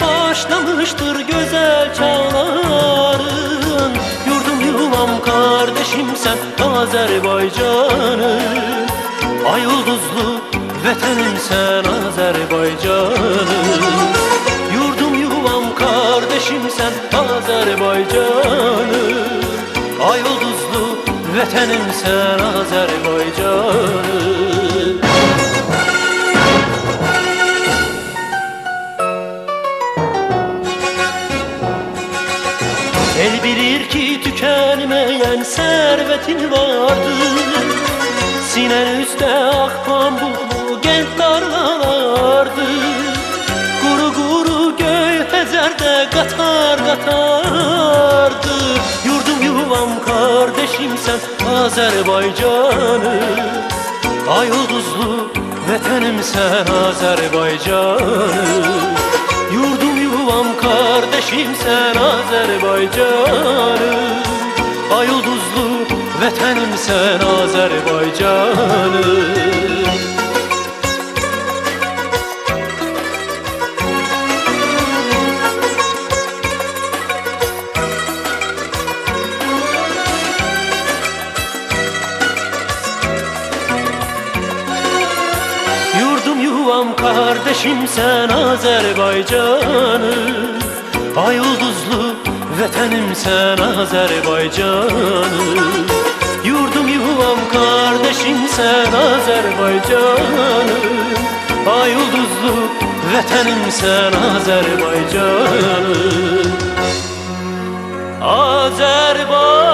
başlamıştır güzel çağların. Yurdum yuvam kardeşim sen Azerbaycan'ın Ay yıldızlı vetenim sen Azerbaycan'ın Yurdum yuvam kardeşim sen Azerbaycan'ın Ay yıldızlı vetenim sen Azerbaycan'ın El bilir ki tükenmeyen servetin vardır. Sinen üstte ak pambuklu genç tarlalardı Kuru kuru göy hezerde katar katardı Yurdum yuvam kardeşim sen Azerbaycan'ı. Ay yıldızlı vetenim sen Azerbaycan'ı. Yurdum yuvam kardeşim sen Azerbaycan'ı. Ay yıldızlı vetenim sen Azerbaycan'ı Yurdum yuvam kardeşim sen Azerbaycan'ı Ay yıldızlı vetenim sen Azerbaycan'ı Yurdum yuvam kardeşim sen Azerbaycan'ı Ay yıldızlı vetenim sen Azerbaycan'ı Azerbaycan